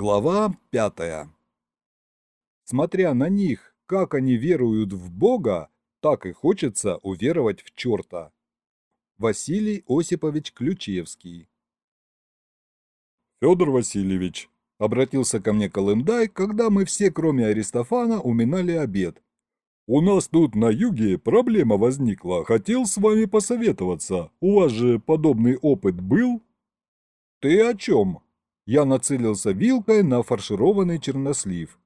Глава пятая. Смотря на них, как они веруют в Бога, так и хочется уверовать в черта. Василий Осипович Ключевский «Федор Васильевич», — обратился ко мне Колымдай, когда мы все, кроме Аристофана, уминали обед. «У нас тут на юге проблема возникла, хотел с вами посоветоваться. У вас же подобный опыт был?» «Ты о чем?» Я нацелился вилкой на фаршированный чернослив.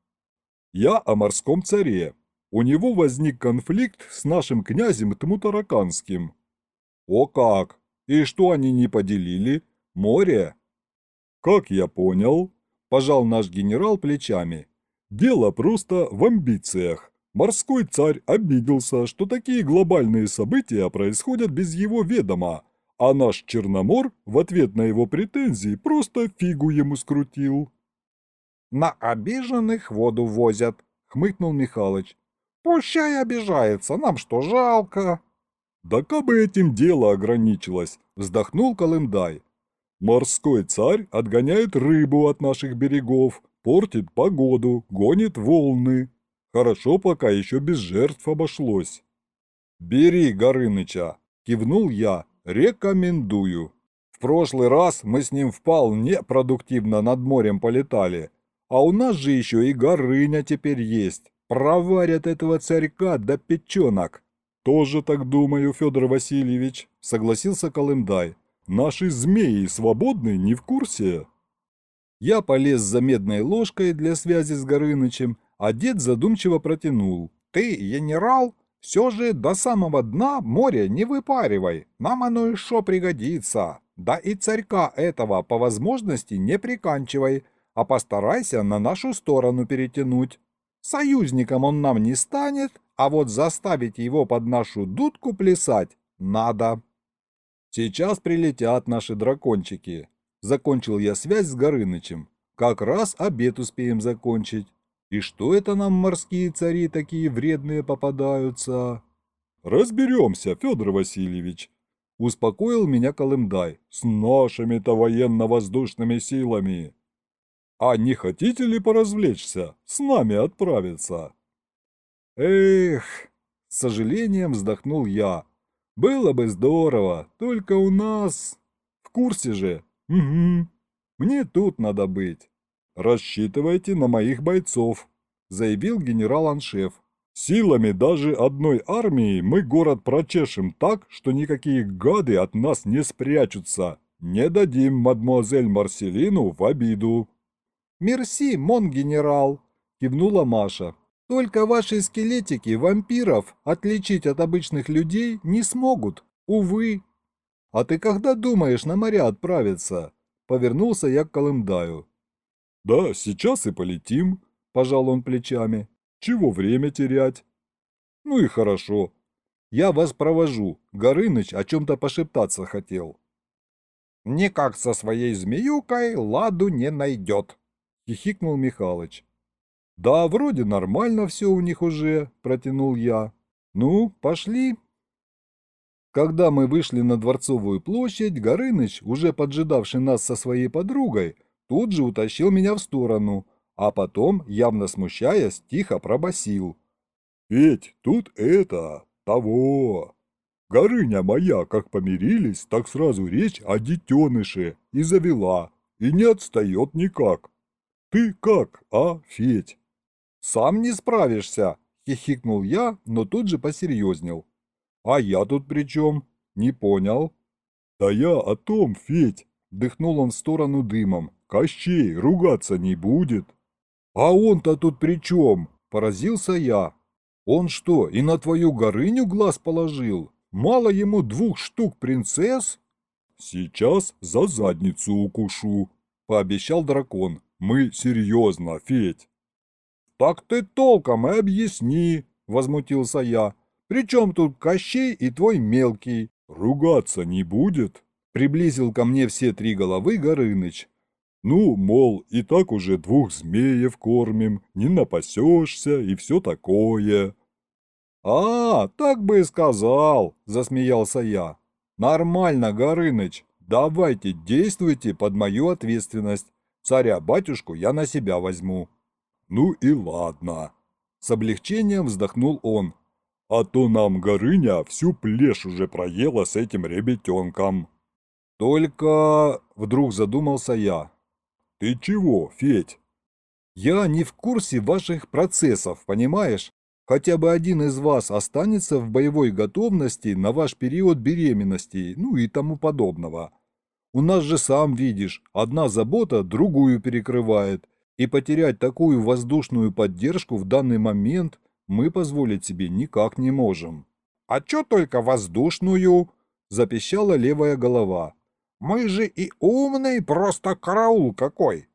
«Я о морском царе. У него возник конфликт с нашим князем Тмутараканским». «О как! И что они не поделили? Море?» «Как я понял», – пожал наш генерал плечами. «Дело просто в амбициях. Морской царь обиделся, что такие глобальные события происходят без его ведома, а наш Черномор в ответ на его претензии просто фигу ему скрутил. «На обиженных воду возят», — хмыкнул Михалыч. «Пущай обижается, нам что, жалко?» «Да кабы этим дело ограничилось», — вздохнул Колымдай. «Морской царь отгоняет рыбу от наших берегов, портит погоду, гонит волны. Хорошо, пока еще без жертв обошлось». «Бери Горыныча», — кивнул я, Рекомендую. В прошлый раз мы с ним вполне продуктивно над морем полетали. А у нас же еще и Горыня теперь есть. Проварят этого царька до печенок. Тоже так думаю, Федор Васильевич, согласился Колымдай. Наши змеи свободны, не в курсе? Я полез за медной ложкой для связи с Горынычем, а дед задумчиво протянул. «Ты генерал?» Все же до самого дна море не выпаривай, нам оно еще пригодится. Да и царька этого по возможности не приканчивай, а постарайся на нашу сторону перетянуть. Союзником он нам не станет, а вот заставить его под нашу дудку плясать надо. Сейчас прилетят наши дракончики. Закончил я связь с Горынычем. Как раз обед успеем закончить. И что это нам морские цари такие вредные попадаются? Разберемся, Федор Васильевич. Успокоил меня Колымдай. С нашими-то военно-воздушными силами. А не хотите ли поразвлечься? С нами отправиться? Эх, с сожалением вздохнул я. Было бы здорово, только у нас... В курсе же? Угу. Мне тут надо быть. «Рассчитывайте на моих бойцов», – заявил генерал-аншеф. «Силами даже одной армии мы город прочешем так, что никакие гады от нас не спрячутся. Не дадим мадмуазель Марселину в обиду». «Мерси, мон-генерал», – кивнула Маша. «Только ваши скелетики вампиров отличить от обычных людей не смогут, увы». «А ты когда думаешь на моря отправиться?» – повернулся я к Колымдаю. «Да, сейчас и полетим», – пожал он плечами. «Чего время терять?» «Ну и хорошо. Я вас провожу. Горыныч о чем-то пошептаться хотел». «Никак со своей змеюкой ладу не найдет», – хихикнул Михалыч. «Да, вроде нормально все у них уже», – протянул я. «Ну, пошли». Когда мы вышли на Дворцовую площадь, Горыныч, уже поджидавший нас со своей подругой, тут же утащил меня в сторону, а потом, явно смущаясь, тихо пробасил: «Ведь тут это, того. Горыня моя, как помирились, так сразу речь о детеныше и завела, и не отстает никак. Ты как, а, Федь?» «Сам не справишься», — хихикнул я, но тут же посерьезнел. «А я тут при чем? Не понял». «Да я о том, Федь», — дыхнул он в сторону дымом, Кощей ругаться не будет. А он-то тут при чем? Поразился я. Он что, и на твою горыню глаз положил? Мало ему двух штук принцесс? Сейчас за задницу укушу, пообещал дракон. Мы серьезно, Федь. Так ты толком и объясни, возмутился я. Причем тут Кощей и твой мелкий? Ругаться не будет? Приблизил ко мне все три головы Горыныч. Ну, мол, и так уже двух змеев кормим, не напасешься и все такое. «А, так бы и сказал», – засмеялся я. «Нормально, Горыныч, давайте действуйте под мою ответственность. Царя-батюшку я на себя возьму». «Ну и ладно», — с облегчением вздохнул он. «А то нам Горыня всю плешь уже проела с этим ребятенком». «Только...» — вдруг задумался я. «Ты чего, Федь?» «Я не в курсе ваших процессов, понимаешь? Хотя бы один из вас останется в боевой готовности на ваш период беременности, ну и тому подобного. У нас же, сам видишь, одна забота другую перекрывает, и потерять такую воздушную поддержку в данный момент мы позволить себе никак не можем. «А чё только воздушную?» – запищала левая голова. «Мы же и умный, просто караул какой!»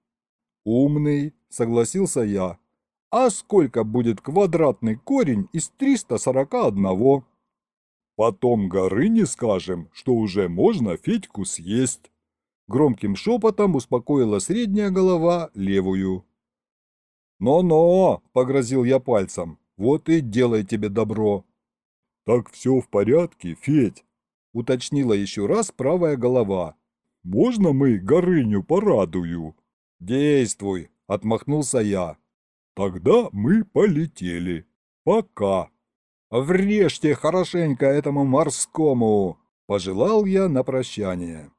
«Умный», – согласился я. «А сколько будет квадратный корень из 341?» «Потом горы не скажем, что уже можно Федьку съесть». Громким шепотом успокоила средняя голова левую. «Но-но!» – погрозил я пальцем. «Вот и делай тебе добро!» «Так все в порядке, Федь?» – уточнила еще раз правая голова. «Можно мы Горыню порадую?» «Действуй!» – отмахнулся я. «Тогда мы полетели. Пока!» «Врежьте хорошенько этому морскому!» – пожелал я на прощание.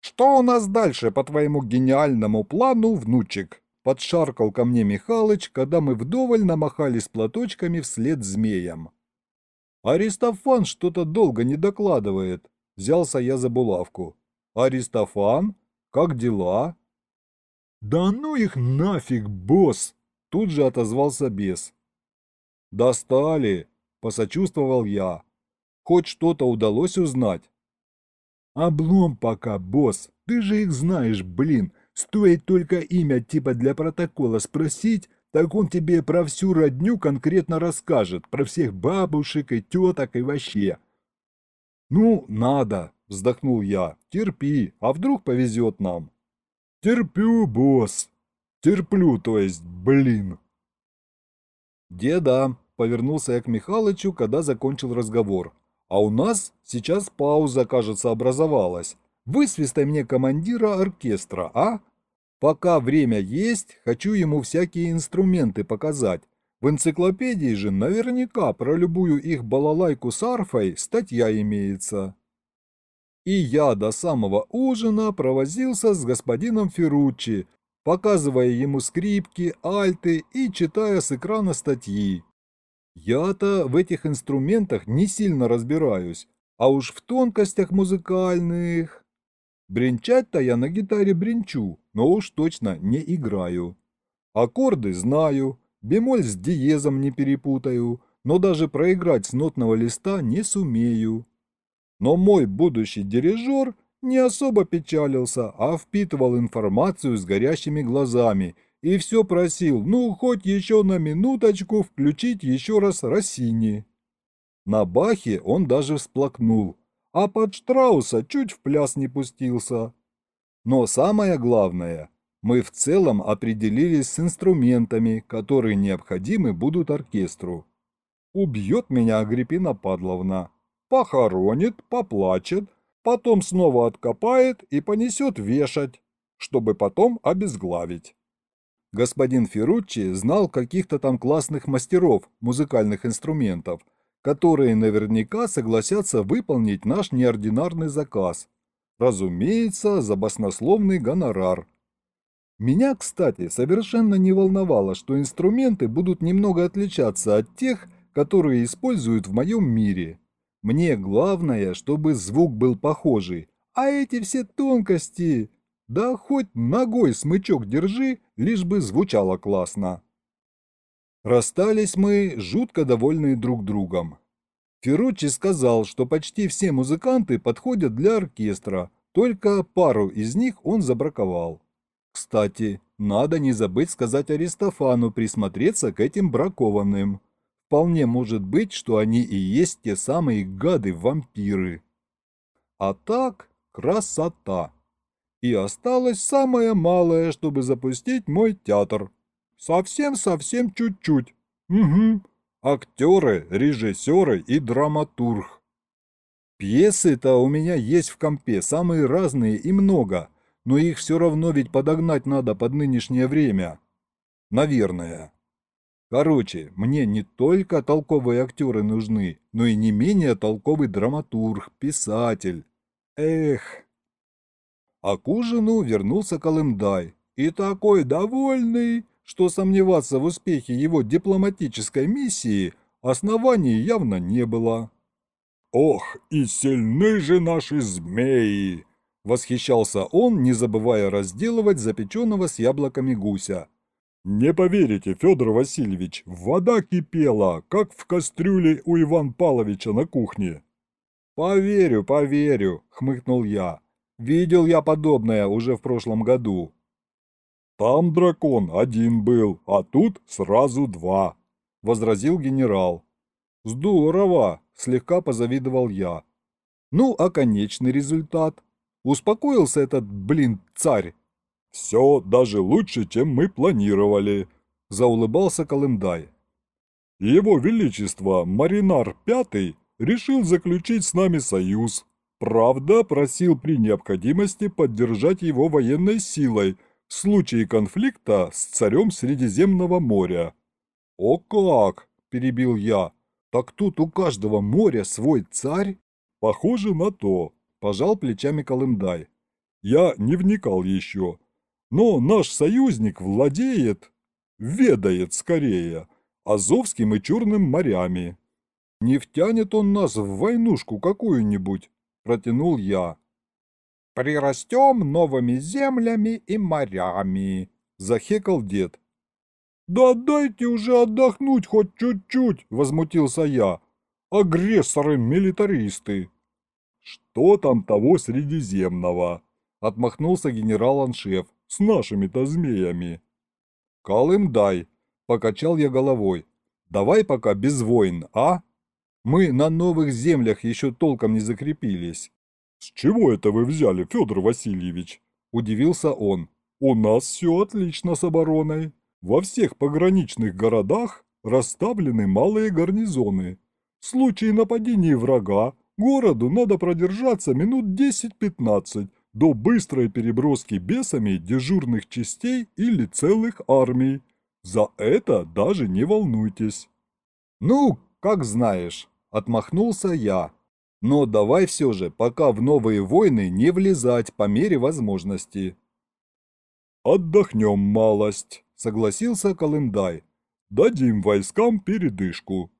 «Что у нас дальше по твоему гениальному плану, внучек?» Подшаркал ко мне Михалыч, когда мы вдоволь намахались платочками вслед змеям. «Аристофан что-то долго не докладывает», — взялся я за булавку. «Аристофан? Как дела?» «Да ну их нафиг, босс!» — тут же отозвался бес. «Достали!» — посочувствовал я. «Хоть что-то удалось узнать?» «Облом пока, босс, ты же их знаешь, блин. Стоит только имя типа для протокола спросить, так он тебе про всю родню конкретно расскажет, про всех бабушек и теток и вообще». «Ну, надо», — вздохнул я. «Терпи, а вдруг повезет нам?» «Терплю, босс. Терплю, то есть, блин». «Деда», — повернулся я к Михалычу, когда закончил разговор. А у нас сейчас пауза, кажется, образовалась. Высвистай мне командира оркестра, а? Пока время есть, хочу ему всякие инструменты показать. В энциклопедии же наверняка про любую их балалайку с арфой статья имеется. И я до самого ужина провозился с господином Ферруччи, показывая ему скрипки, альты и читая с экрана статьи. Я-то в этих инструментах не сильно разбираюсь, а уж в тонкостях музыкальных... Бренчать-то я на гитаре бренчу, но уж точно не играю. Аккорды знаю, бемоль с диезом не перепутаю, но даже проиграть с нотного листа не сумею. Но мой будущий дирижер не особо печалился, а впитывал информацию с горящими глазами – и все просил, ну, хоть еще на минуточку включить еще раз Россини. На Бахе он даже всплакнул, а под Штрауса чуть в пляс не пустился. Но самое главное, мы в целом определились с инструментами, которые необходимы будут оркестру. Убьет меня Агриппина Падловна. Похоронит, поплачет, потом снова откопает и понесет вешать, чтобы потом обезглавить. Господин Ферруччи знал каких-то там классных мастеров музыкальных инструментов, которые наверняка согласятся выполнить наш неординарный заказ. Разумеется, за баснословный гонорар. Меня, кстати, совершенно не волновало, что инструменты будут немного отличаться от тех, которые используют в моем мире. Мне главное, чтобы звук был похожий, а эти все тонкости... Да хоть ногой смычок держи, лишь бы звучало классно. Расстались мы, жутко довольные друг другом. Ферруччи сказал, что почти все музыканты подходят для оркестра, только пару из них он забраковал. Кстати, надо не забыть сказать Аристофану присмотреться к этим бракованным. Вполне может быть, что они и есть те самые гады-вампиры. А так, красота! И осталось самое малое, чтобы запустить мой театр. Совсем-совсем чуть-чуть. Угу. Актеры, режиссеры и драматург. Пьесы-то у меня есть в компе, самые разные и много. но их все равно ведь подогнать надо под нынешнее время. Наверное. Короче, мне не только толковые актеры нужны, но и не менее толковый драматург, писатель. Эх. А к ужину вернулся Колымдай. И такой довольный, что сомневаться в успехе его дипломатической миссии оснований явно не было. «Ох, и сильны же наши змеи!» Восхищался он, не забывая разделывать запеченного с яблоками гуся. «Не поверите, Федор Васильевич, вода кипела, как в кастрюле у Иван Павловича на кухне». «Поверю, поверю», — хмыкнул я. «Видел я подобное уже в прошлом году». «Там дракон один был, а тут сразу два», — возразил генерал. «Здорово!» — слегка позавидовал я. «Ну, а конечный результат? Успокоился этот, блин, царь?» «Все даже лучше, чем мы планировали», — заулыбался Колымдай. «Его Величество Маринар Пятый решил заключить с нами союз. Правда, просил при необходимости поддержать его военной силой в случае конфликта с царем Средиземного моря». «О как!» – перебил я. «Так тут у каждого моря свой царь?» «Похоже на то», – пожал плечами Колымдай. «Я не вникал еще, но наш союзник владеет, ведает скорее, Азовским и Черным морями. Не втянет он нас в войнушку какую-нибудь, протянул я. Прирастем новыми землями и морями, захекал дед. «Да дайте уже отдохнуть хоть чуть-чуть!» – возмутился я. «Агрессоры-милитаристы!» «Что там того Средиземного?» – отмахнулся генерал-аншеф с нашими-то змеями. Колым дай, покачал я головой. Давай пока без войн, а? Мы на новых землях еще толком не закрепились. С чего это вы взяли, Федор Васильевич? Удивился он. У нас все отлично с обороной. Во всех пограничных городах расставлены малые гарнизоны. В случае нападения врага городу надо продержаться минут 10-15, до быстрой переброски бесами дежурных частей или целых армий. За это даже не волнуйтесь. Ну, как знаешь, отмахнулся я. Но давай все же, пока в новые войны не влезать по мере возможности. Отдохнем малость, согласился Колымдай. Дадим войскам передышку.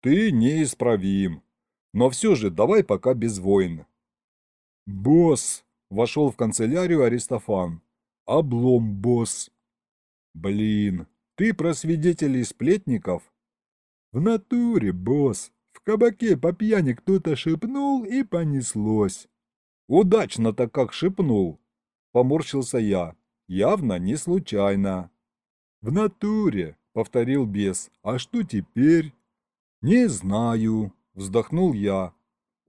Ты неисправим. Но все же давай пока без войн. «Босс!» – вошел в канцелярию Аристофан. «Облом, босс!» «Блин, ты про свидетелей сплетников?» «В натуре, босс! В кабаке по пьяни кто-то шепнул и понеслось!» «Удачно-то как шепнул!» – поморщился я. «Явно не случайно!» «В натуре!» – повторил бес. «А что теперь?» «Не знаю!» – вздохнул я.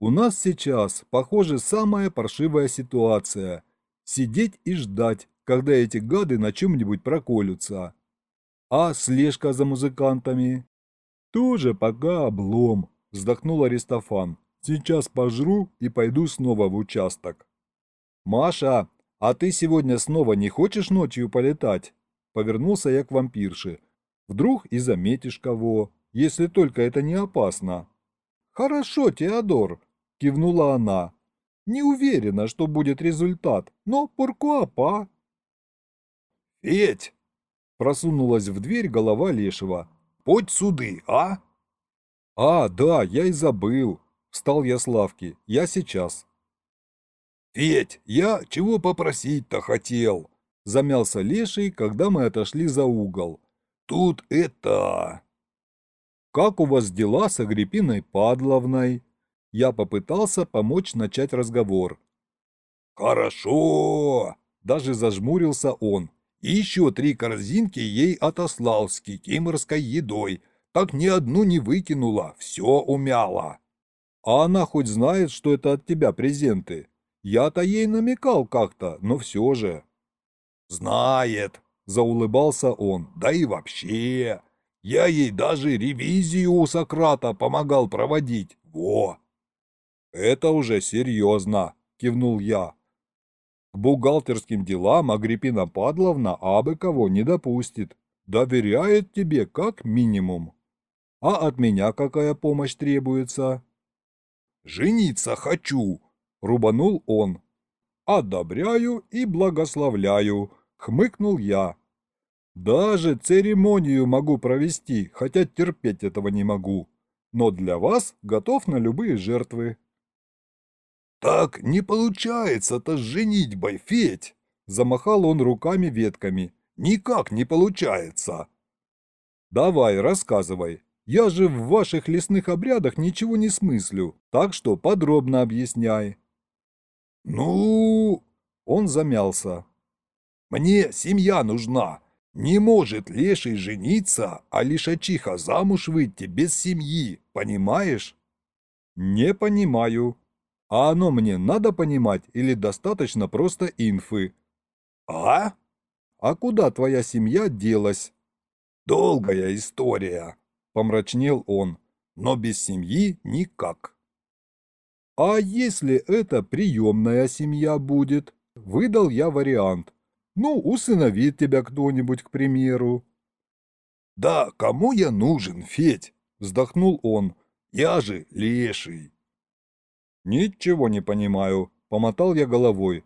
У нас сейчас, похоже, самая паршивая ситуация. Сидеть и ждать, когда эти гады на чем-нибудь проколются. А слежка за музыкантами? Тоже пока облом, вздохнул Аристофан. Сейчас пожру и пойду снова в участок. Маша, а ты сегодня снова не хочешь ночью полетать? Повернулся я к вампирше. Вдруг и заметишь кого, если только это не опасно. Хорошо, Теодор, – кивнула она. «Не уверена, что будет результат, но пуркуапа». «Федь!» – просунулась в дверь голова Лешего. «Подь суды, а?» «А, да, я и забыл», – встал я с лавки. «Я сейчас». «Федь, я чего попросить-то хотел?» – замялся Леший, когда мы отошли за угол. «Тут это...» «Как у вас дела с Агриппиной Падловной?» Я попытался помочь начать разговор. «Хорошо!» – даже зажмурился он. «И еще три корзинки ей отослал с кикиморской едой. Так ни одну не выкинула, все умяла». «А она хоть знает, что это от тебя презенты? Я-то ей намекал как-то, но все же». «Знает», – заулыбался он. «Да и вообще, я ей даже ревизию у Сократа помогал проводить. Во!» «Это уже серьезно», – кивнул я. «К бухгалтерским делам Агриппина Падловна абы кого не допустит. Доверяет тебе как минимум. А от меня какая помощь требуется? «Жениться хочу!» — рубанул он. «Одобряю и благословляю!» — хмыкнул я. «Даже церемонию могу провести, хотя терпеть этого не могу. Но для вас готов на любые жертвы». «Так не получается-то с женитьбой, Федь!» Замахал он руками ветками. «Никак не получается!» «Давай, рассказывай. Я же в ваших лесных обрядах ничего не смыслю, так что подробно объясняй». «Ну...» — он замялся. «Мне семья нужна. Не может леший жениться, а лишачиха замуж выйти без семьи, понимаешь?» «Не понимаю. А оно мне надо понимать или достаточно просто инфы?» «А?» «А куда твоя семья делась?» «Долгая история», помрачнел он, но без семьи никак. А если это приемная семья будет? Выдал я вариант. Ну, усыновит тебя кто-нибудь, к примеру. Да, кому я нужен, Федь? Вздохнул он. Я же леший. Ничего не понимаю, помотал я головой.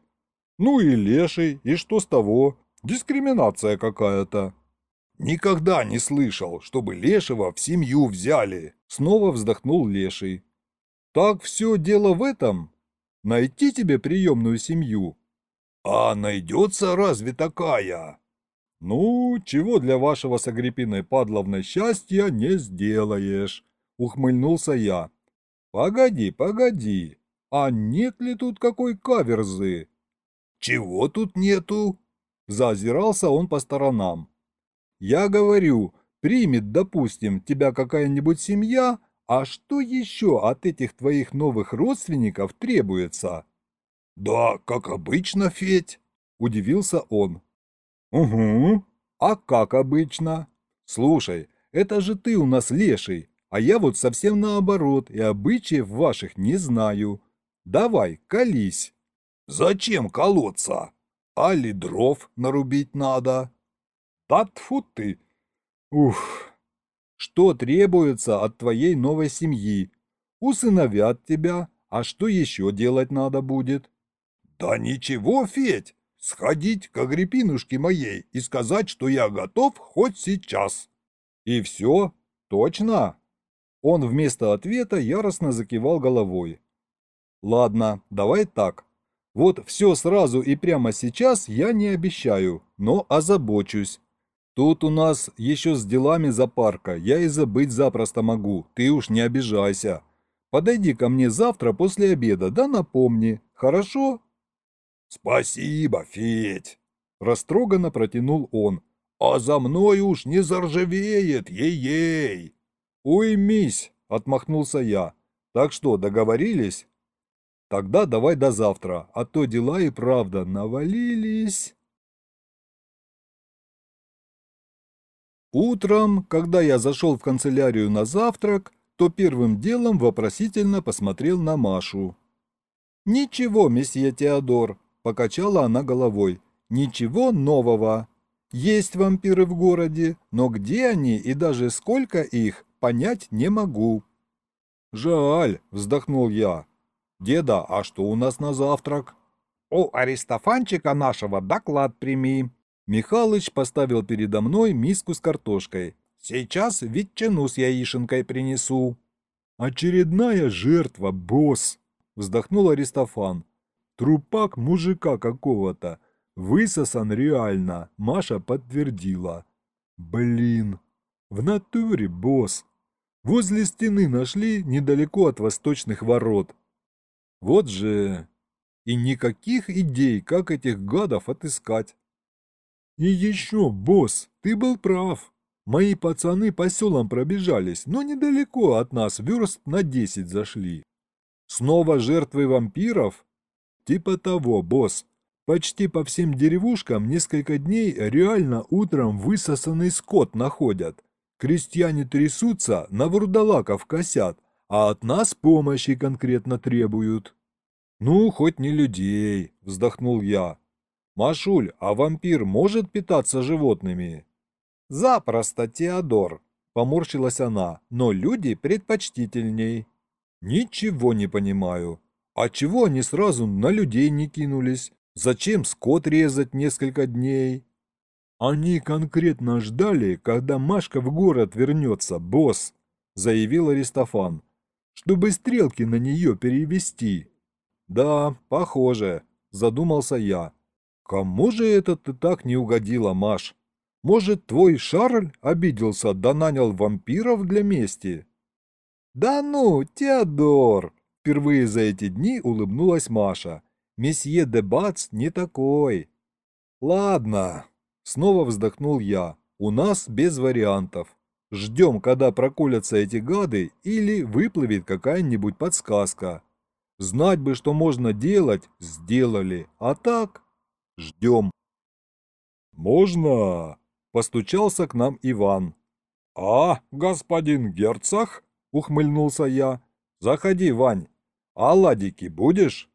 Ну и леший, и что с того? Дискриминация какая-то. «Никогда не слышал, чтобы Лешего в семью взяли!» Снова вздохнул Леший. «Так все дело в этом? Найти тебе приемную семью?» «А найдется разве такая?» «Ну, чего для вашего с Агриппиной Падловной счастья не сделаешь», — ухмыльнулся я. «Погоди, погоди, а нет ли тут какой каверзы?» «Чего тут нету?» Заозирался он по сторонам. Я говорю, примет, допустим, тебя какая-нибудь семья, а что еще от этих твоих новых родственников требуется? Да, как обычно, Федь, удивился он. Угу, а как обычно? Слушай, это же ты у нас леший, а я вот совсем наоборот и обычаев ваших не знаю. Давай, колись. Зачем колоться? Али дров нарубить надо? Да тьфу ты! Ух! Что требуется от твоей новой семьи? Усыновят тебя, а что еще делать надо будет? Да ничего, Федь, сходить к Агриппинушке моей и сказать, что я готов хоть сейчас. И все? Точно? Он вместо ответа яростно закивал головой. Ладно, давай так. Вот все сразу и прямо сейчас я не обещаю, но озабочусь. Тут у нас еще с делами зоопарка, я и забыть запросто могу, ты уж не обижайся. Подойди ко мне завтра после обеда, да напомни, хорошо?» «Спасибо, Федь!» – растроганно протянул он. «А за мной уж не заржавеет, ей-ей!» «Уймись!» – отмахнулся я. «Так что, договорились?» «Тогда давай до завтра, а то дела и правда навалились». Утром, когда я зашел в канцелярию на завтрак, то первым делом вопросительно посмотрел на Машу. «Ничего, месье Теодор», – покачала она головой, – «ничего нового. Есть вампиры в городе, но где они и даже сколько их, понять не могу». «Жаль», – вздохнул я. «Деда, а что у нас на завтрак?» «У Аристофанчика нашего доклад прими», Михалыч поставил передо мной миску с картошкой. «Сейчас ветчину с яишенкой принесу». «Очередная жертва, босс!» – вздохнул Аристофан. «Трупак мужика какого-то. Высосан реально», – Маша подтвердила. «Блин! В натуре, босс! Возле стены нашли недалеко от восточных ворот. Вот же... И никаких идей, как этих гадов отыскать. «И еще, босс, ты был прав. Мои пацаны по селам пробежались, но недалеко от нас верст на десять зашли. Снова жертвы вампиров? Типа того, босс. Почти по всем деревушкам несколько дней реально утром высосанный скот находят. Крестьяне трясутся, на вурдалаков косят, а от нас помощи конкретно требуют. «Ну, хоть не людей», — вздохнул я. «Машуль, а вампир может питаться животными?» «Запросто, Теодор», — поморщилась она, — «но люди предпочтительней». «Ничего не понимаю. А чего они сразу на людей не кинулись? Зачем скот резать несколько дней?» «Они конкретно ждали, когда Машка в город вернется, босс», — заявил Аристофан, — «чтобы стрелки на нее перевести». «Да, похоже», — задумался я. «Кому же это ты так не угодила, Маш? Может, твой Шарль обиделся да нанял вампиров для мести?» «Да ну, Теодор!» Впервые за эти дни улыбнулась Маша. «Месье де Бац не такой». «Ладно», — снова вздохнул я. «У нас без вариантов. Ждем, когда проколятся эти гады или выплывет какая-нибудь подсказка. Знать бы, что можно делать, сделали, а так ждем». «Можно?» – постучался к нам Иван. «А, господин герцог?» – ухмыльнулся я. «Заходи, Вань. Оладики будешь?»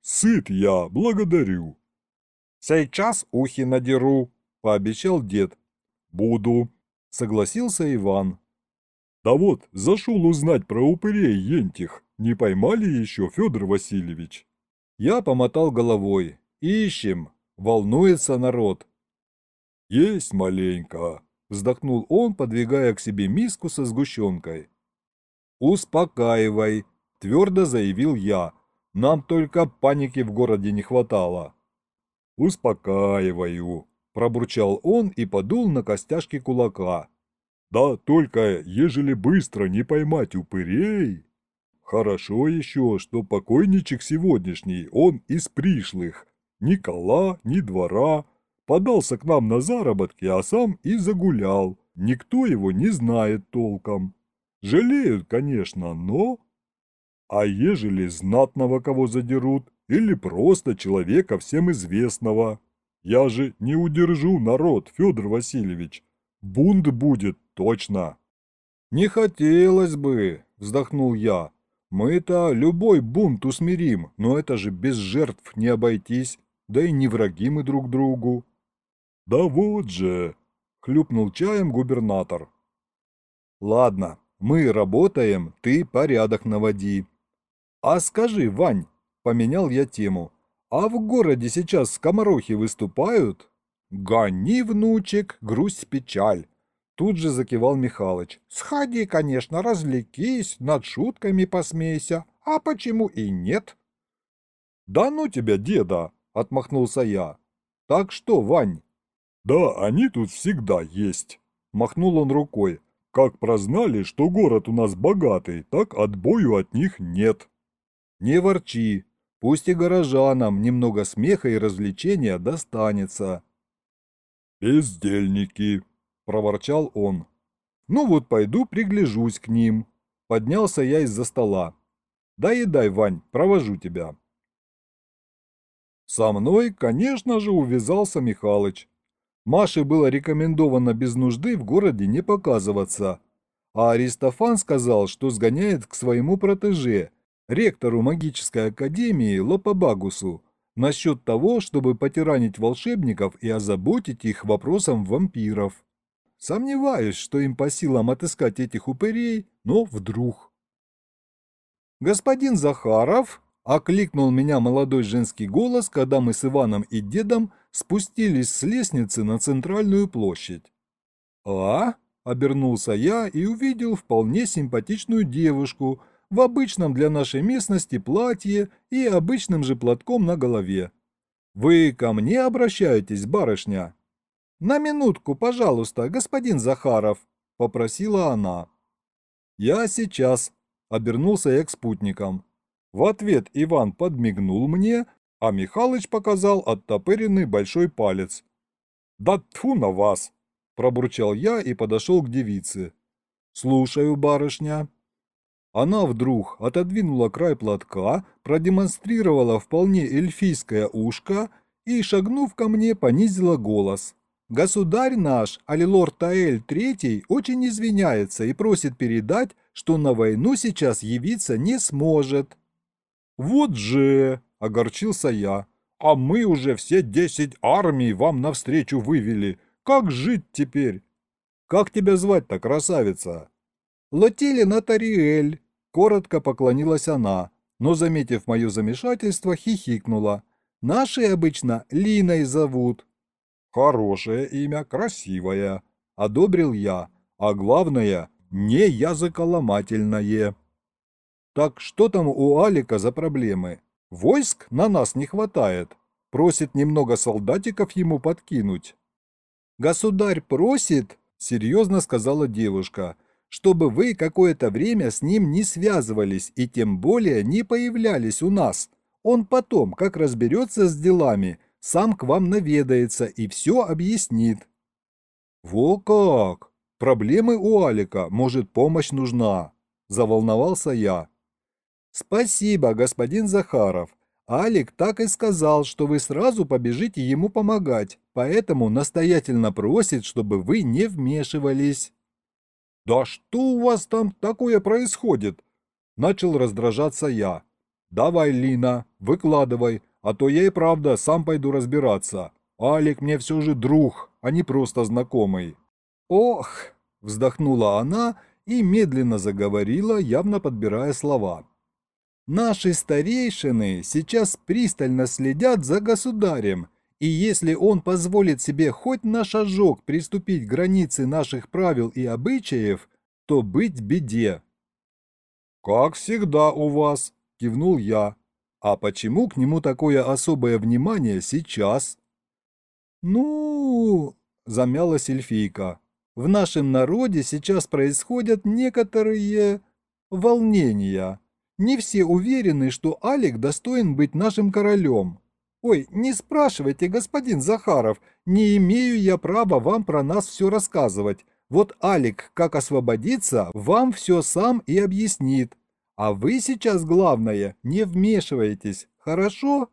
«Сыт я, благодарю». «Сейчас ухи надеру», – пообещал дед. «Буду», – согласился Иван. «Да вот, зашел узнать про упырей ентих. Не поймали еще, Федор Васильевич?» Я помотал головой. «Ищем. Волнуется народ». «Есть маленько», – вздохнул он, подвигая к себе миску со сгущенкой. «Успокаивай», – твердо заявил я. «Нам только паники в городе не хватало». «Успокаиваю», – пробурчал он и подул на костяшки кулака. «Да только, ежели быстро не поймать упырей...» «Хорошо еще, что покойничек сегодняшний, он из пришлых. Ни кола, ни двора. Подался к нам на заработки, а сам и загулял. Никто его не знает толком. Жалеют, конечно, но... А ежели знатного кого задерут, или просто человека всем известного? Я же не удержу народ, Федор Васильевич. Бунт будет, точно. Не хотелось бы, вздохнул я. Мы-то любой бунт усмирим, но это же без жертв не обойтись, да и не враги мы друг другу. Да вот же, хлюпнул чаем губернатор. Ладно, мы работаем, ты порядок наводи. А скажи, Вань, поменял я тему, а в городе сейчас скоморохи выступают? Гони, внучек, грусть печаль. Тут же закивал Михалыч. Сходи, конечно, развлекись, над шутками посмейся. А почему и нет? Да ну тебя, деда, отмахнулся я. Так что, Вань? Да, они тут всегда есть. Махнул он рукой. Как прознали, что город у нас богатый, так отбою от них нет. Не ворчи, пусть и горожанам немного смеха и развлечения достанется. Бездельники, проворчал он. Ну вот пойду пригляжусь к ним. Поднялся я из-за стола. Доедай, Вань, провожу тебя. Со мной, конечно же, увязался Михалыч. Маше было рекомендовано без нужды в городе не показываться, а Аристофан сказал, что сгоняет к своему протеже, ректору магической академии Лопабагусу, насчет того, чтобы потиранить волшебников и озаботить их вопросом вампиров. Сомневаюсь, что им по силам отыскать этих упырей, но вдруг. «Господин Захаров!» – окликнул меня молодой женский голос, когда мы с Иваном и дедом спустились с лестницы на центральную площадь. «А?» – обернулся я и увидел вполне симпатичную девушку в обычном для нашей местности платье и обычным же платком на голове. «Вы ко мне обращаетесь, барышня?» «На минутку, пожалуйста, господин Захаров», – попросила она. «Я сейчас», – обернулся я к спутникам. В ответ Иван подмигнул мне, а Михалыч показал оттопыренный большой палец. «Да тьфу на вас!» – пробурчал я и подошел к девице. «Слушаю, барышня». Она вдруг отодвинула край платка, продемонстрировала вполне эльфийское ушко и, шагнув ко мне, понизила голос. «Государь наш, Алилор Таэль III, очень извиняется и просит передать, что на войну сейчас явиться не сможет». «Вот же!» огорчился я. А мы уже все десять армий вам навстречу вывели. Как жить теперь? Как тебя звать-то, красавица? Лотилина Тариэль. Коротко поклонилась она, но, заметив мое замешательство, хихикнула. Наши обычно Линой зовут. Хорошее имя, красивое, одобрил я, а главное, не языколомательное. Так что там у Алика за проблемы? Войск на нас не хватает. Просит немного солдатиков ему подкинуть. Государь просит, серьезно сказала девушка, чтобы вы какое-то время с ним не связывались и тем более не появлялись у нас. Он потом, как разберется с делами, сам к вам наведается и все объяснит. Во как! Проблемы у Алика, может, помощь нужна? Заволновался я. «Спасибо, господин Захаров. Алик так и сказал, что вы сразу побежите ему помогать, поэтому настоятельно просит, чтобы вы не вмешивались». «Да что у вас там такое происходит?» Начал раздражаться я. «Давай, Лина, выкладывай, а то я и правда сам пойду разбираться. Алик мне все же друг, а не просто знакомый». «Ох!» – вздохнула она и медленно заговорила, явно подбирая слова. Наши старейшины сейчас пристально следят за государем, и если он позволит себе хоть на шажок приступить к границе наших правил и обычаев, то быть беде. «Как всегда у вас», – кивнул я. «А почему к нему такое особое внимание сейчас?» «Ну...» – замялась эльфийка. «В нашем народе сейчас происходят некоторые волнения». Не все уверены, что Алик достоин быть нашим королем. Ой, не спрашивайте, господин Захаров, не имею я права вам про нас все рассказывать. Вот Алик, как освободиться, вам все сам и объяснит. А вы сейчас, главное, не вмешивайтесь, хорошо?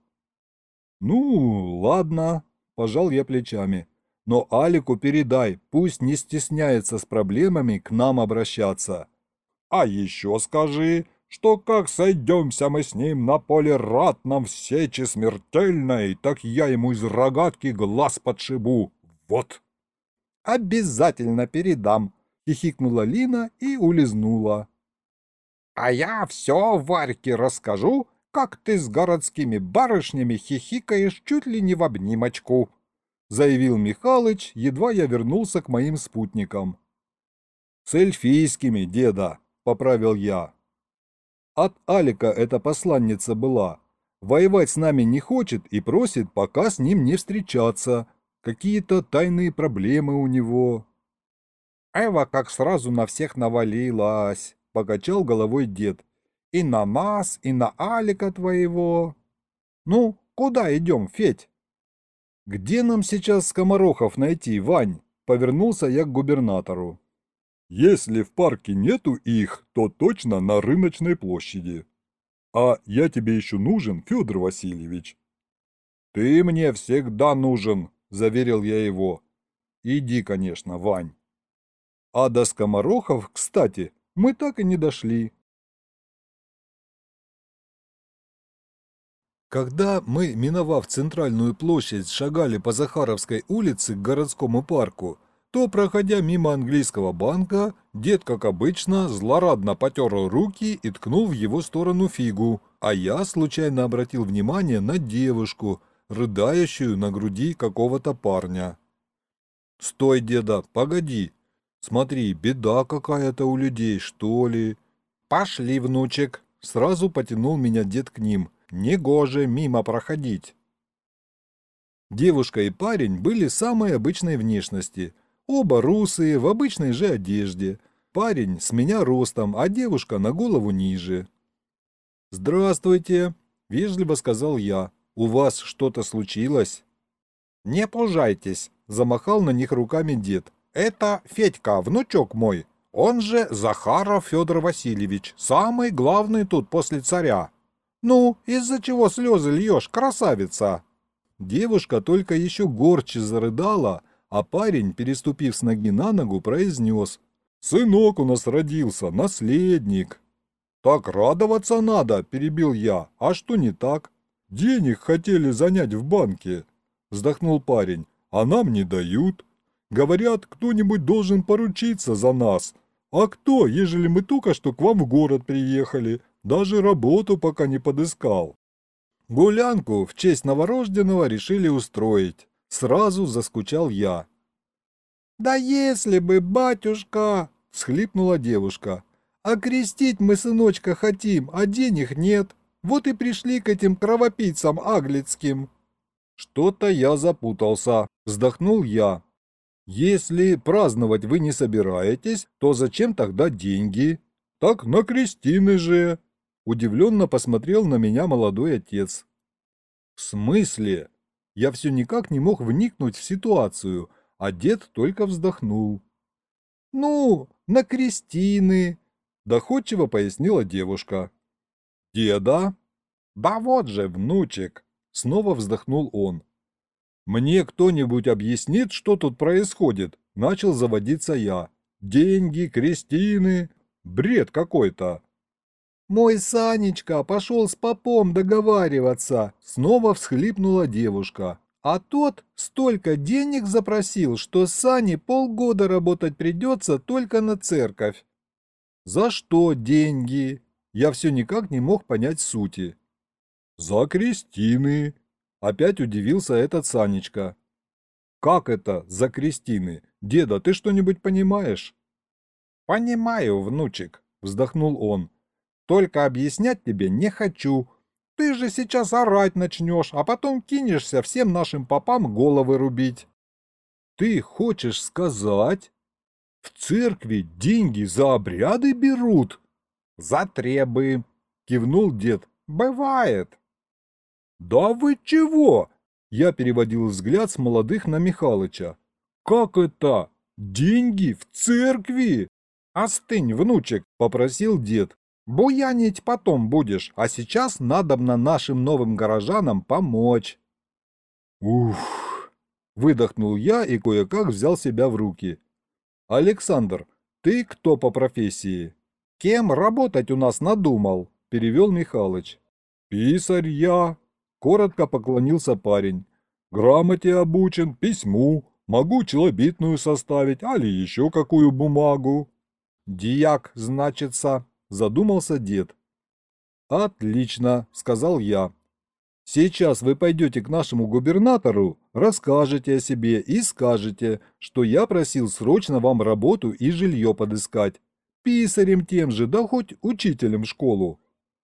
Ну, ладно, пожал я плечами. Но Алику передай, пусть не стесняется с проблемами к нам обращаться. А еще скажи, что как сойдемся мы с ним на поле ратном в сече смертельной, так я ему из рогатки глаз подшибу. Вот. Обязательно передам, хихикнула Лина и улизнула. А я все Варьке расскажу, как ты с городскими барышнями хихикаешь чуть ли не в обнимочку, заявил Михалыч, едва я вернулся к моим спутникам. С эльфийскими, деда, поправил я. От Алика эта посланница была. Воевать с нами не хочет и просит пока с ним не встречаться. Какие-то тайные проблемы у него. Эва как сразу на всех навалилась, покачал головой дед. И на нас, и на Алика твоего. Ну, куда идем, Федь? Где нам сейчас скоморохов найти, Вань? Повернулся я к губернатору. Если в парке нету их, то точно на рыночной площади. А я тебе еще нужен, Федор Васильевич. Ты мне всегда нужен, заверил я его. Иди, конечно, Вань. А до скоморохов, кстати, мы так и не дошли. Когда мы, миновав центральную площадь, шагали по Захаровской улице к городскому парку, то, проходя мимо английского банка, дед, как обычно, злорадно потер руки и ткнул в его сторону фигу, а я случайно обратил внимание на девушку, рыдающую на груди какого-то парня. «Стой, деда, погоди! Смотри, беда какая-то у людей, что ли?» «Пошли, внучек!» — сразу потянул меня дед к ним. «Негоже мимо проходить!» Девушка и парень были самой обычной внешности — Оба русые, в обычной же одежде. Парень с меня ростом, а девушка на голову ниже. «Здравствуйте», — вежливо сказал я. «У вас что-то случилось?» «Не пужайтесь», — замахал на них руками дед. «Это Федька, внучок мой. Он же Захаров Федор Васильевич, самый главный тут после царя. Ну, из-за чего слезы льешь, красавица?» Девушка только еще горче зарыдала, а парень, переступив с ноги на ногу, произнес «Сынок у нас родился, наследник». «Так радоваться надо», – перебил я. «А что не так?» Денег хотели занять в банке, вздохнул парень, а нам не дают. Говорят, кто-нибудь должен поручиться за нас. А кто, ежели мы только что к вам в город приехали, даже работу пока не подыскал. Гулянку в честь новорожденного решили устроить. Сразу заскучал я. «Да если бы, батюшка!» — схлипнула девушка. «Окрестить мы сыночка хотим, а денег нет. Вот и пришли к этим кровопийцам аглицким». «Что-то я запутался», — вздохнул я. «Если праздновать вы не собираетесь, то зачем тогда деньги?» «Так на крестины же!» Удивленно посмотрел на меня молодой отец. «В смысле?» Я все никак не мог вникнуть в ситуацию, а дед только вздохнул. «Ну, на крестины!» – доходчиво пояснила девушка. «Деда?» «Да вот же, внучек!» – снова вздохнул он. «Мне кто-нибудь объяснит, что тут происходит?» – начал заводиться я. «Деньги, крестины, бред какой-то!» «Мой Санечка пошел с попом договариваться!» Снова всхлипнула девушка. А тот столько денег запросил, что Сане полгода работать придется только на церковь. «За что деньги?» Я все никак не мог понять сути. «За крестины!» Опять удивился этот Санечка. «Как это за крестины? Деда, ты что-нибудь понимаешь?» «Понимаю, внучек», — вздохнул он. Только объяснять тебе не хочу. Ты же сейчас орать начнешь, а потом кинешься всем нашим попам головы рубить. Ты хочешь сказать, в церкви деньги за обряды берут? За требы, кивнул дед. Бывает. Да вы чего? Я переводил взгляд с молодых на Михалыча. Как это? Деньги в церкви? Остынь, внучек, попросил дед. Буянить потом будешь, а сейчас надобно нашим новым горожанам помочь. Уф! Выдохнул я и кое-как взял себя в руки. Александр, ты кто по профессии? Кем работать у нас надумал? Перевел Михалыч. Писарь я. Коротко поклонился парень. Грамоте обучен, письму. Могу челобитную составить, али еще какую бумагу. Дьяк, значится, задумался дед. «Отлично», — сказал я. «Сейчас вы пойдете к нашему губернатору, расскажете о себе и скажете, что я просил срочно вам работу и жилье подыскать. Писарем тем же, да хоть учителем в школу.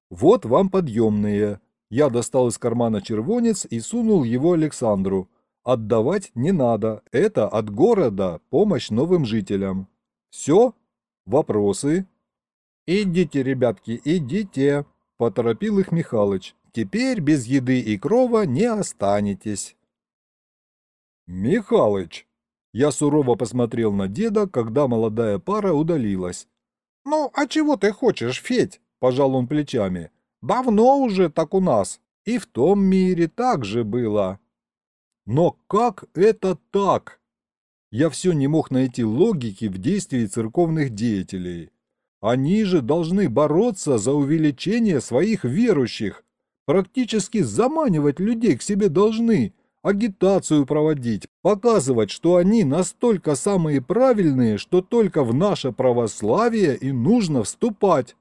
Вот вам подъемные». Я достал из кармана червонец и сунул его Александру. Отдавать не надо, это от города помощь новым жителям. Все? Вопросы? «Идите, ребятки, идите!» – поторопил их Михалыч. «Теперь без еды и крова не останетесь!» «Михалыч!» Я сурово посмотрел на деда, когда молодая пара удалилась. «Ну, а чего ты хочешь, Федь?» – пожал он плечами. «Давно уже так у нас. И в том мире так же было». «Но как это так?» Я все не мог найти логики в действии церковных деятелей. Они же должны бороться за увеличение своих верующих, практически заманивать людей к себе должны, агитацию проводить, показывать, что они настолько самые правильные, что только в наше православие и нужно вступать.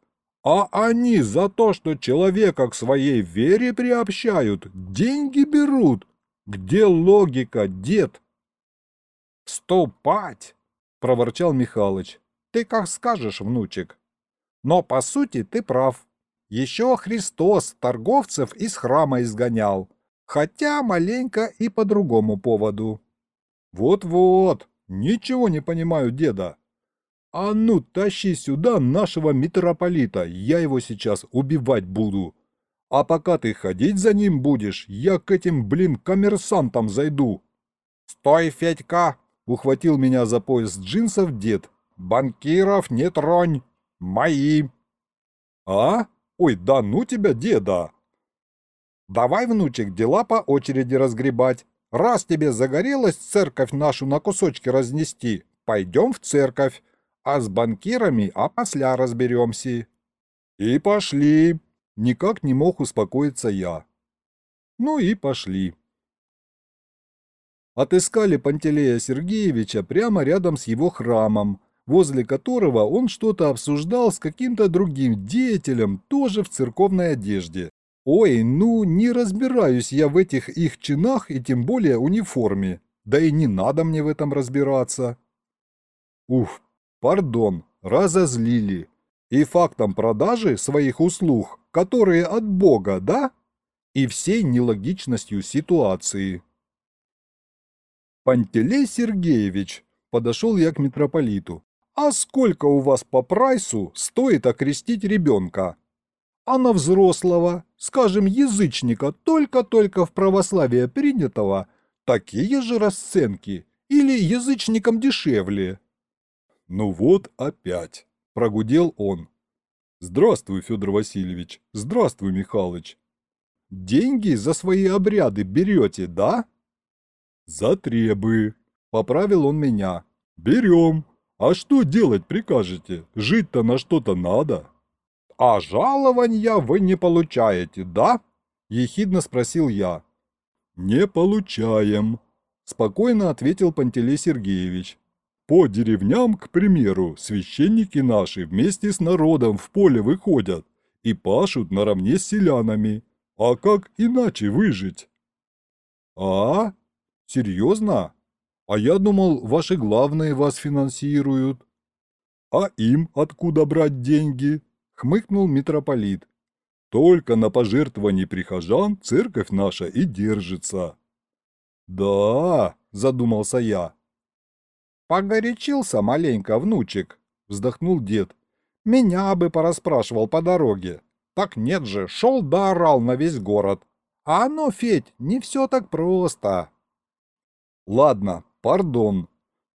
А они за то, что человека к своей вере приобщают, деньги берут. Где логика, дед? «Вступать!» – проворчал Михалыч. Ты как скажешь, внучек. Но по сути ты прав. Еще Христос торговцев из храма изгонял, хотя маленько и по другому поводу. Вот-вот, ничего не понимаю, деда. А ну, тащи сюда нашего митрополита, я его сейчас убивать буду. А пока ты ходить за ним будешь, я к этим, блин, коммерсантам зайду. Стой, Федька, ухватил меня за пояс джинсов дед. Банкиров не тронь! Мои!» «А? Ой, да ну тебя, деда!» «Давай, внучек, дела по очереди разгребать. Раз тебе загорелась церковь нашу на кусочки разнести, пойдем в церковь, а с банкирами опосля разберемся». «И пошли!» Никак не мог успокоиться я. Ну и пошли. Отыскали Пантелея Сергеевича прямо рядом с его храмом, возле которого он что-то обсуждал с каким-то другим деятелем, тоже в церковной одежде. Ой, ну не разбираюсь я в этих их чинах и тем более униформе. Да и не надо мне в этом разбираться. Уф, пардон, разозлили. И фактом продажи своих услуг, которые от Бога, да? И всей нелогичностью ситуации. Пантелей Сергеевич, подошел я к митрополиту. А сколько у вас по прайсу стоит окрестить ребенка? А на взрослого, скажем, язычника, только-только в православие принятого, такие же расценки или язычникам дешевле? Ну вот опять, прогудел он. Здравствуй, Федор Васильевич, здравствуй, Михалыч. Деньги за свои обряды берете, да? Затребы, поправил он меня. Берем, а что делать прикажете? Жить-то на что-то надо. А жалования вы не получаете, да? Ехидно спросил я. Не получаем, спокойно ответил Пантелей Сергеевич. По деревням, к примеру, священники наши вместе с народом в поле выходят и пашут наравне с селянами. А как иначе выжить? А? Серьезно? А я думал, ваши главные вас финансируют. А им откуда брать деньги? Хмыкнул митрополит. Только на пожертвовании прихожан церковь наша и держится. Да, задумался я. Погорячился маленько внучек, вздохнул дед. Меня бы пораспрашивал по дороге. Так нет же, шел да орал на весь город. А оно, Федь, не все так просто. Ладно, Пардон.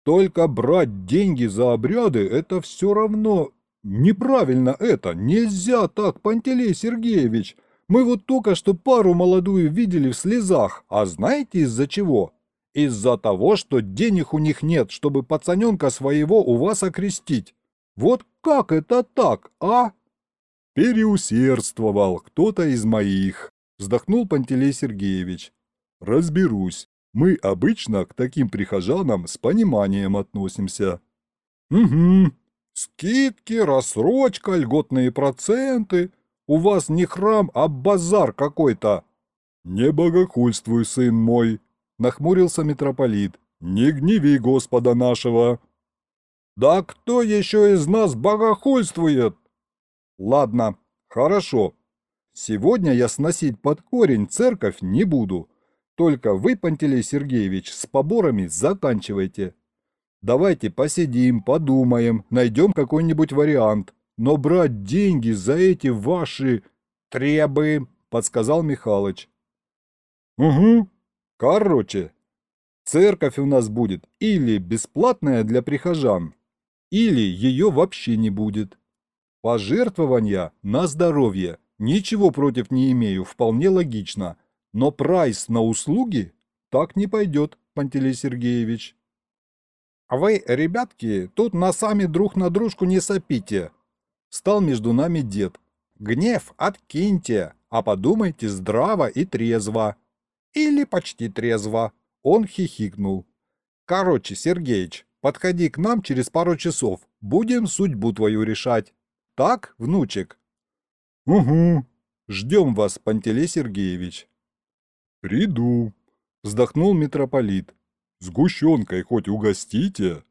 Только брать деньги за обряды – это все равно... Неправильно это. Нельзя так, Пантелей Сергеевич. Мы вот только что пару молодую видели в слезах. А знаете из-за чего? Из-за того, что денег у них нет, чтобы пацаненка своего у вас окрестить. Вот как это так, а? Переусердствовал кто-то из моих, вздохнул Пантелей Сергеевич. Разберусь. Мы обычно к таким прихожанам с пониманием относимся. Угу. Скидки, рассрочка, льготные проценты. У вас не храм, а базар какой-то. Не богохульствуй, сын мой, нахмурился митрополит. Не гневи Господа нашего. Да кто еще из нас богохульствует? Ладно, хорошо. Сегодня я сносить под корень церковь не буду. Только вы, Пантелей Сергеевич, с поборами заканчивайте. Давайте посидим, подумаем, найдем какой-нибудь вариант. Но брать деньги за эти ваши требы, подсказал Михалыч. Угу. Короче, церковь у нас будет или бесплатная для прихожан, или ее вообще не будет. Пожертвования на здоровье. Ничего против не имею, вполне логично. Но прайс на услуги так не пойдет, Пантелей Сергеевич. А вы, ребятки, тут на сами друг на дружку не сопите. Стал между нами дед. Гнев откиньте, а подумайте здраво и трезво. Или почти трезво. Он хихикнул. Короче, Сергеич, подходи к нам через пару часов. Будем судьбу твою решать. Так, внучек? Угу. Ждем вас, Пантелей Сергеевич. «Приду», — вздохнул митрополит. «Сгущенкой хоть угостите?»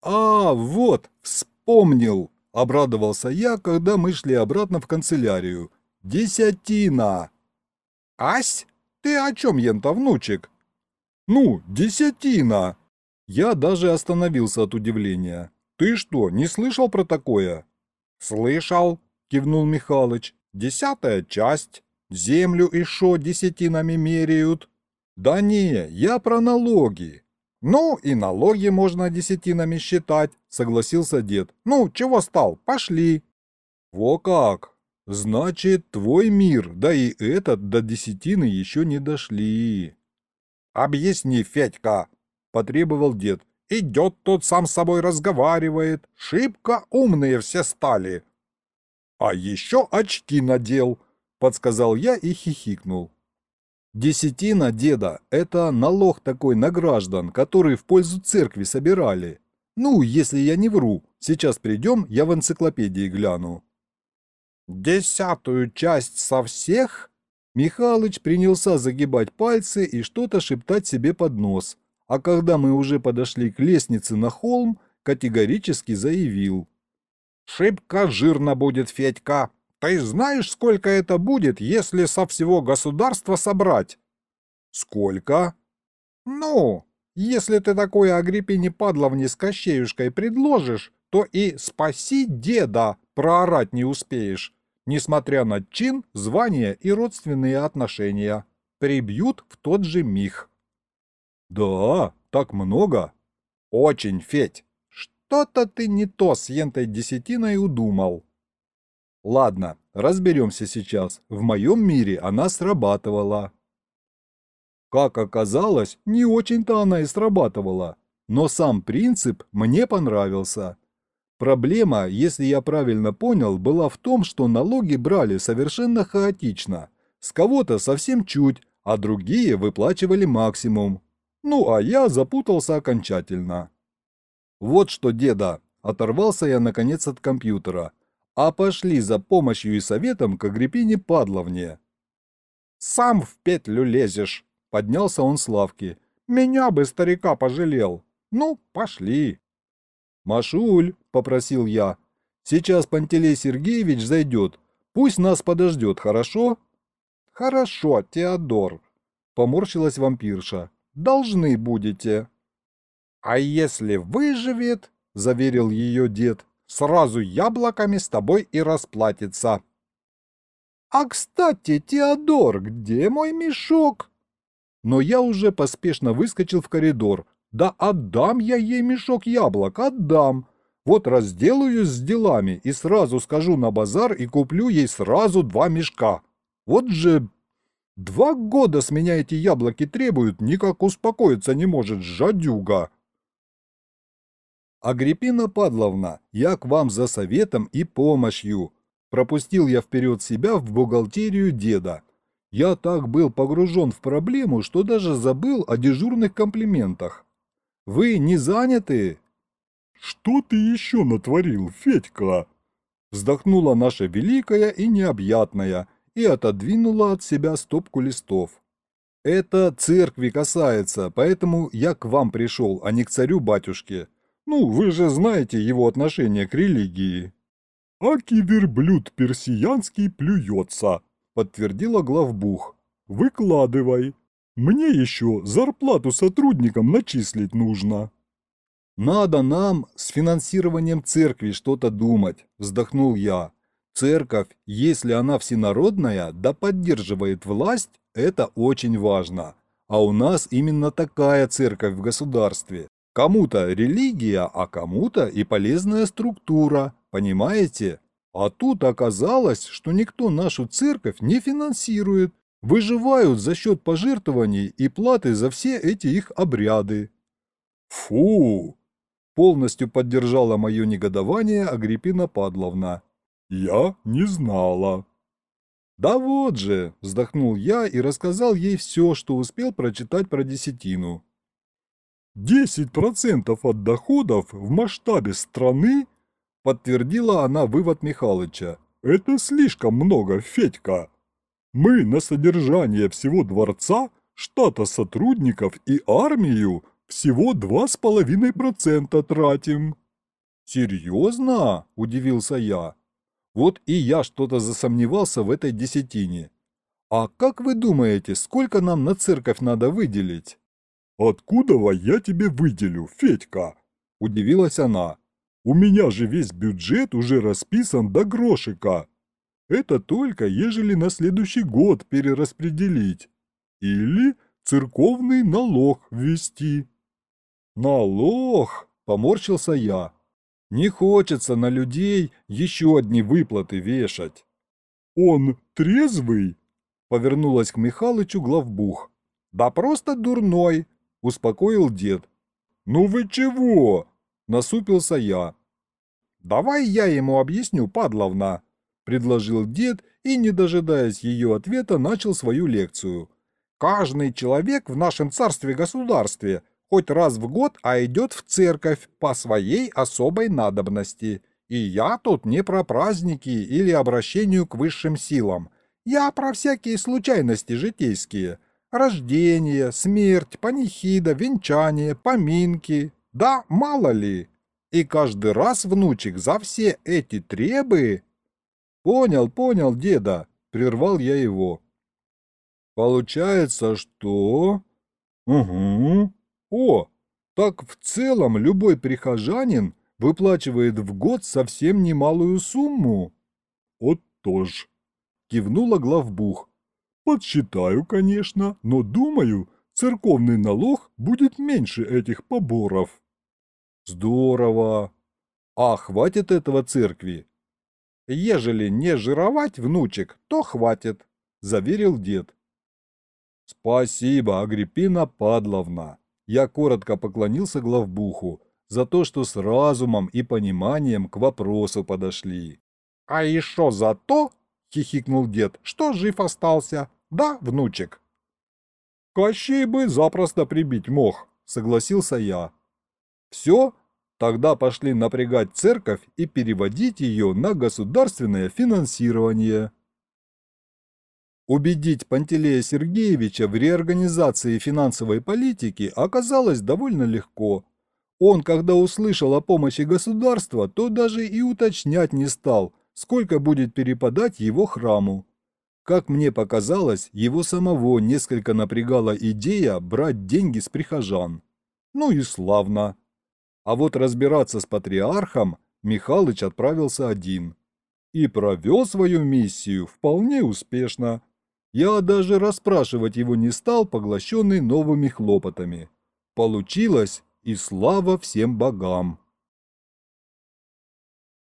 «А, вот, вспомнил!» — обрадовался я, когда мы шли обратно в канцелярию. «Десятина!» «Ась, ты о чем, ента, внучек?» «Ну, десятина!» Я даже остановился от удивления. «Ты что, не слышал про такое?» «Слышал», — кивнул Михалыч. Десятая часть. Землю и шо десятинами меряют? Да не, я про налоги. Ну, и налоги можно десятинами считать, согласился дед. Ну, чего стал, пошли. Во как! Значит, твой мир, да и этот до десятины еще не дошли. Объясни, Федька, потребовал дед. Идет тот сам с собой разговаривает. Шибко умные все стали. А еще очки надел, подсказал я и хихикнул. Десятина, деда, это налог такой на граждан, который в пользу церкви собирали. Ну, если я не вру, сейчас придем, я в энциклопедии гляну. Десятую часть со всех? Михалыч принялся загибать пальцы и что-то шептать себе под нос, а когда мы уже подошли к лестнице на холм, категорически заявил. «Шибко жирно будет, Федька. Ты знаешь, сколько это будет, если со всего государства собрать?» «Сколько?» «Ну, если ты такое Агриппине Падловне с Кощеюшкой предложишь, то и «спаси деда» проорать не успеешь, несмотря на чин, звание и родственные отношения. Прибьют в тот же миг». «Да, так много?» «Очень, Федь. Что-то ты не то с ентой десятиной удумал». «Ладно, разберемся сейчас. В моем мире она срабатывала». Как оказалось, не очень-то она и срабатывала. Но сам принцип мне понравился. Проблема, если я правильно понял, была в том, что налоги брали совершенно хаотично. С кого-то совсем чуть, а другие выплачивали максимум. Ну, а я запутался окончательно. Вот что, деда, оторвался я наконец от компьютера. А пошли за помощью и советом к Агриппине Падловне. «Сам в петлю лезешь», Поднялся он с лавки. «Меня бы старика пожалел. Ну, пошли». «Машуль», — попросил я, — «сейчас Пантелей Сергеевич зайдет. Пусть нас подождет, хорошо?» «Хорошо, Теодор», — поморщилась вампирша. «Должны будете». «А если выживет», — заверил ее дед, — «сразу яблоками с тобой и расплатится». «А, кстати, Теодор, где мой мешок?» но я уже поспешно выскочил в коридор. Да отдам я ей мешок яблок, отдам. Вот разделаюсь с делами и сразу скажу на базар и куплю ей сразу два мешка. Вот же... Два года с меня эти яблоки требуют, никак успокоиться не может, жадюга. Агриппина Падловна, я к вам за советом и помощью. Пропустил я вперед себя в бухгалтерию деда. Я так был погружен в проблему, что даже забыл о дежурных комплиментах. Вы не заняты? Что ты еще натворил, Федька? Вздохнула наша великая и необъятная и отодвинула от себя стопку листов. Это церкви касается, поэтому я к вам пришел, а не к царю-батюшке. Ну, вы же знаете его отношение к религии. Аки верблюд персиянский плюется, подтвердила главбух. «Выкладывай. Мне еще зарплату сотрудникам начислить нужно». «Надо нам с финансированием церкви что-то думать», – вздохнул я. «Церковь, если она всенародная, да поддерживает власть, это очень важно. А у нас именно такая церковь в государстве. Кому-то религия, а кому-то и полезная структура, понимаете?» А тут оказалось, что никто нашу церковь не финансирует, выживают за счет пожертвований и платы за все эти их обряды. Фу! Полностью поддержала мое негодование Агриппина Падловна. Я не знала. Да вот же, вздохнул я и рассказал ей все, что успел прочитать про десятину. Десять процентов от доходов в масштабе страны Подтвердила она вывод Михалыча. «Это слишком много, Федька. Мы на содержание всего дворца, штата сотрудников и армию всего два с половиной процента тратим». «Серьезно?» – удивился я. Вот и я что-то засомневался в этой десятине. А как вы думаете, сколько нам на церковь надо выделить? Откуда я тебе выделю, Федька? Удивилась она. У меня же весь бюджет уже расписан до грошика. Это только ежели на следующий год перераспределить. Или церковный налог ввести. Налог? Поморщился я. Не хочется на людей еще одни выплаты вешать. Он трезвый? Повернулась к Михалычу главбух. Да просто дурной, успокоил дед. Ну вы чего? Насупился я. «Давай я ему объясню, падловна. предложил дед и, не дожидаясь ее ответа, начал свою лекцию. «Каждый человек в нашем царстве-государстве хоть раз в год, а идет в церковь по своей особой надобности. И я тут не про праздники или обращению к высшим силам. Я про всякие случайности житейские. Рождение, смерть, панихида, венчание, поминки. Да, мало ли. И каждый раз, внучек, за все эти требы... Понял, понял, деда, прервал я его. Получается, что... Угу. О, так в целом любой прихожанин выплачивает в год совсем немалую сумму. Вот тоже. Кивнула главбух. Подсчитаю, конечно, но думаю, церковный налог будет меньше этих поборов. Здорово. А хватит этого церкви? Ежели не жировать, внучек, то хватит, заверил дед. Спасибо, Агриппина Падловна. Я коротко поклонился главбуху за то, что с разумом и пониманием к вопросу подошли. «А еще за то, — хихикнул дед, — что жив остался, да, внучек?» «Кощей бы запросто прибить мог», — согласился я. «Все, тогда пошли напрягать церковь и переводить ее на государственное финансирование». Убедить Пантелея Сергеевича в реорганизации финансовой политики оказалось довольно легко. Он, когда услышал о помощи государства, то даже и уточнять не стал, сколько будет перепадать его храму. Как мне показалось, его самого несколько напрягала идея брать деньги с прихожан. Ну и славно. А вот разбираться с патриархом Михалыч отправился один. И провел свою миссию вполне успешно. Я даже расспрашивать его не стал, поглощенный новыми хлопотами. Получилось, и слава всем богам!